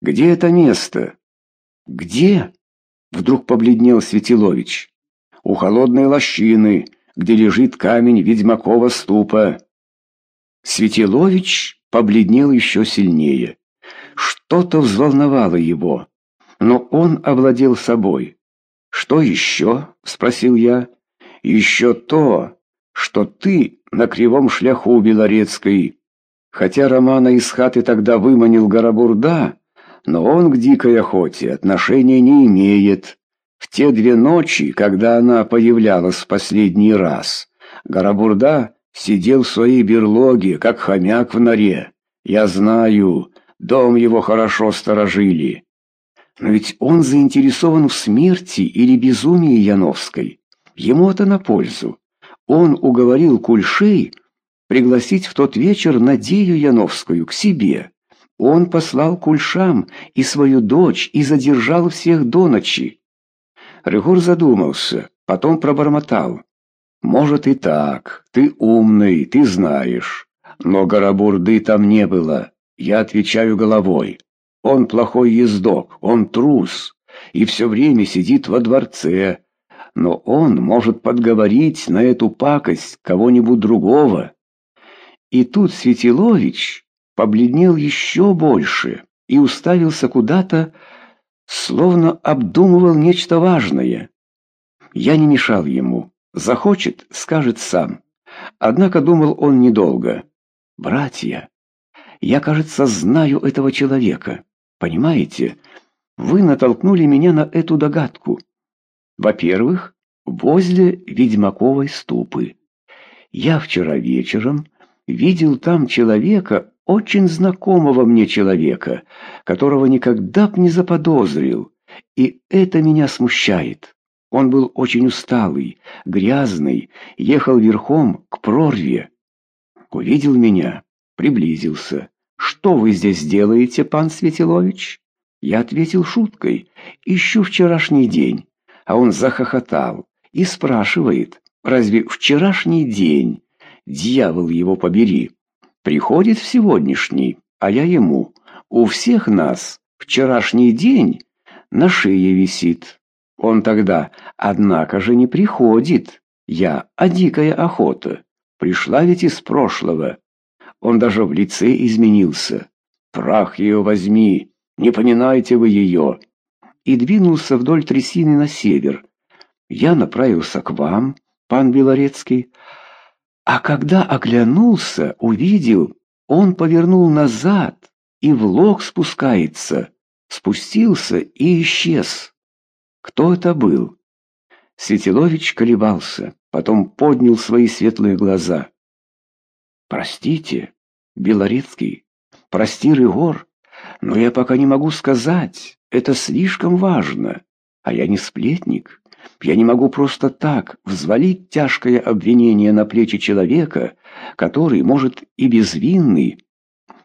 Где это место?» «Где?» — вдруг побледнел Светилович. «У холодной лощины, где лежит камень ведьмакова ступа». Светилович побледнел еще сильнее. Что-то взволновало его, но он овладел собой. «Что еще?» — спросил я. «Еще то, что ты на кривом шляху Белорецкой. Хотя Романа из хаты тогда выманил Горобурда, но он к дикой охоте отношения не имеет. В те две ночи, когда она появлялась в последний раз, Горобурда сидел в своей берлоге, как хомяк в норе. Я знаю, дом его хорошо сторожили. Но ведь он заинтересован в смерти или безумии Яновской. Ему это на пользу. Он уговорил Кульшей пригласить в тот вечер Надею Яновскую к себе. Он послал Кульшам и свою дочь и задержал всех до ночи. Рыгор задумался, потом пробормотал. «Может и так, ты умный, ты знаешь, но Горобурды там не было, я отвечаю головой». Он плохой ездок, он трус и все время сидит во дворце, но он может подговорить на эту пакость кого-нибудь другого. И тут Светилович побледнел еще больше и уставился куда-то, словно обдумывал нечто важное. Я не мешал ему. Захочет, скажет сам. Однако думал он недолго. «Братья, я, кажется, знаю этого человека». Понимаете, вы натолкнули меня на эту догадку. Во-первых, возле Ведьмаковой ступы. Я вчера вечером видел там человека, очень знакомого мне человека, которого никогда б не заподозрил, и это меня смущает. Он был очень усталый, грязный, ехал верхом к прорве. Увидел меня, приблизился. «Что вы здесь делаете, пан Светилович?» Я ответил шуткой. «Ищу вчерашний день». А он захохотал и спрашивает, «Разве вчерашний день, дьявол его побери, приходит в сегодняшний?» А я ему, «У всех нас вчерашний день на шее висит». Он тогда, однако же, не приходит. Я, а дикая охота. Пришла ведь из прошлого. Он даже в лице изменился. «Прах ее возьми! Не поминайте вы ее!» И двинулся вдоль трясины на север. Я направился к вам, пан Белорецкий. А когда оглянулся, увидел, он повернул назад и в лог спускается. Спустился и исчез. Кто это был? Светилович колебался, потом поднял свои светлые глаза. Простите, Белорецкий, прости, Рыгор, но я пока не могу сказать, это слишком важно, а я не сплетник. Я не могу просто так взвалить тяжкое обвинение на плечи человека, который, может, и безвинный.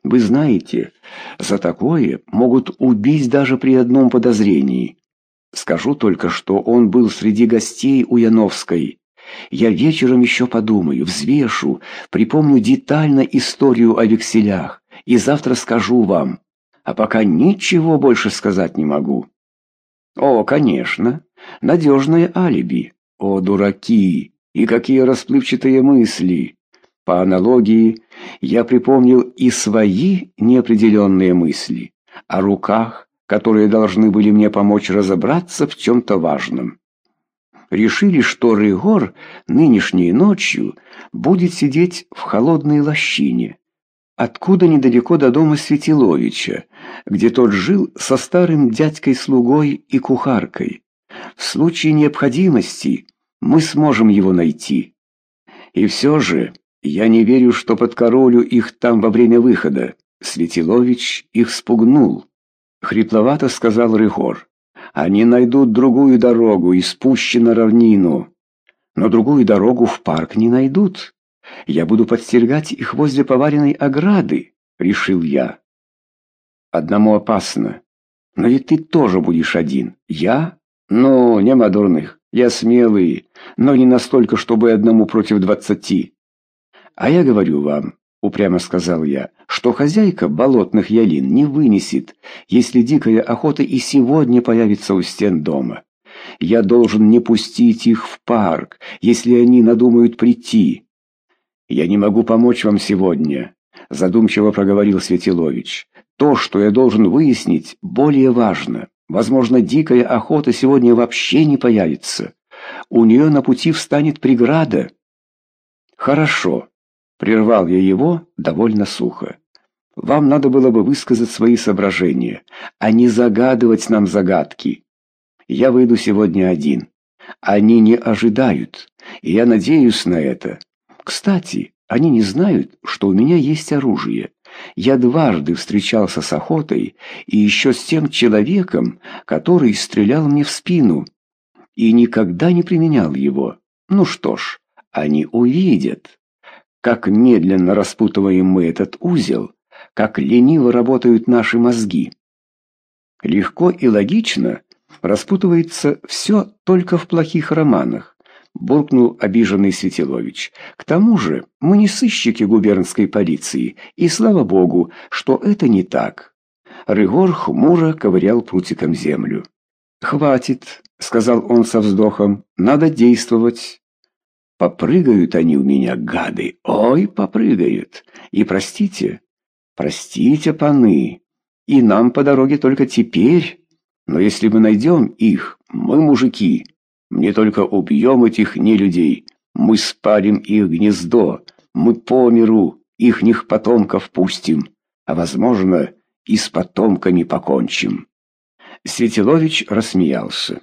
Вы знаете, за такое могут убить даже при одном подозрении. Скажу только, что он был среди гостей у Яновской, я вечером еще подумаю, взвешу, припомню детально историю о векселях и завтра скажу вам. А пока ничего больше сказать не могу. О, конечно, надежное алиби. О, дураки, и какие расплывчатые мысли. По аналогии, я припомнил и свои неопределенные мысли о руках, которые должны были мне помочь разобраться в чем-то важном решили, что Рыгор нынешней ночью будет сидеть в холодной лощине, откуда недалеко до дома Светиловича, где тот жил со старым дядькой-слугой и кухаркой. В случае необходимости мы сможем его найти. И все же я не верю, что под королю их там во время выхода. Светилович их спугнул. Хрипловато сказал Рыгор. Они найдут другую дорогу и спущи на равнину. Но другую дорогу в парк не найдут. Я буду подстерегать их возле поваренной ограды, решил я. Одному опасно. Но ведь ты тоже будешь один. Я? Ну, нема дурных. Я смелый, но не настолько, чтобы одному против двадцати. А я говорю вам, упрямо сказал я, что хозяйка болотных ялин не вынесет, если дикая охота и сегодня появится у стен дома. Я должен не пустить их в парк, если они надумают прийти. Я не могу помочь вам сегодня, задумчиво проговорил Светилович. То, что я должен выяснить, более важно. Возможно, дикая охота сегодня вообще не появится. У нее на пути встанет преграда. Хорошо, прервал я его довольно сухо. Вам надо было бы высказать свои соображения, а не загадывать нам загадки. Я выйду сегодня один. Они не ожидают, и я надеюсь на это. Кстати, они не знают, что у меня есть оружие. Я дважды встречался с охотой и еще с тем человеком, который стрелял мне в спину, и никогда не применял его. Ну что ж, они увидят, как медленно распутываем мы этот узел, как лениво работают наши мозги. Легко и логично распутывается все только в плохих романах, буркнул обиженный Светилович. К тому же, мы не сыщики губернской полиции, и слава богу, что это не так. Рыгор хмуро ковырял прутиком землю. «Хватит», — сказал он со вздохом, — «надо действовать». «Попрыгают они у меня, гады, ой, попрыгают. И простите, простите, паны, и нам по дороге только теперь, но если мы найдем их, мы мужики». Мне только убьем этих нелюдей, мы спалим их гнездо, мы по миру ихних потомков пустим, а, возможно, и с потомками покончим». Светилович рассмеялся.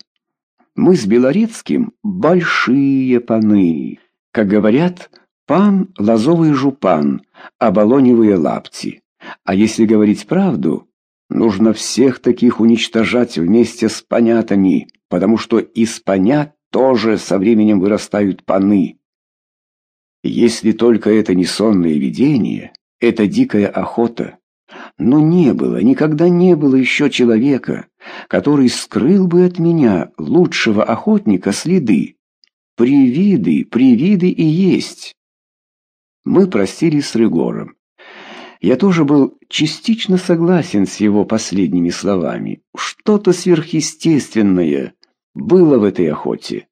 «Мы с Белорецким большие паны. Как говорят, пан — лазовый жупан, а балоневые лапти. А если говорить правду, нужно всех таких уничтожать вместе с понятами» потому что из понят тоже со временем вырастают паны. Если только это не сонное видение, это дикая охота. Но не было, никогда не было еще человека, который скрыл бы от меня лучшего охотника следы. Привиды, привиды и есть. Мы простились с Рыгором. Я тоже был частично согласен с его последними словами. Что-то сверхъестественное было в этой охоте.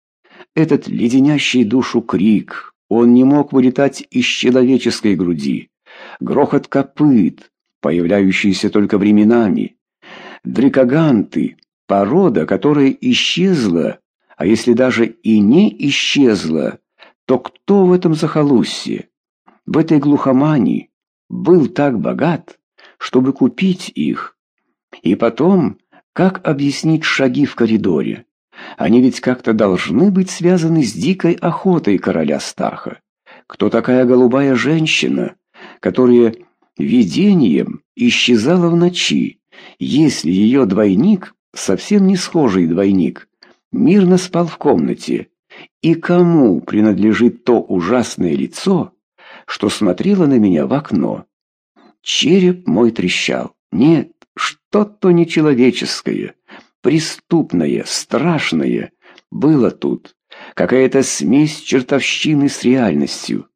Этот леденящий душу крик, он не мог вылетать из человеческой груди. Грохот копыт, появляющийся только временами. Дрикоганты, порода, которая исчезла, а если даже и не исчезла, то кто в этом захолустье, в этой глухомании, был так богат, чтобы купить их? И потом, как объяснить шаги в коридоре? Они ведь как-то должны быть связаны с дикой охотой короля Стаха. Кто такая голубая женщина, которая видением исчезала в ночи, если ее двойник, совсем не схожий двойник, мирно спал в комнате? И кому принадлежит то ужасное лицо, что смотрело на меня в окно? Череп мой трещал. Нет, что-то нечеловеческое преступное, страшное было тут. Какая-то смесь чертовщины с реальностью.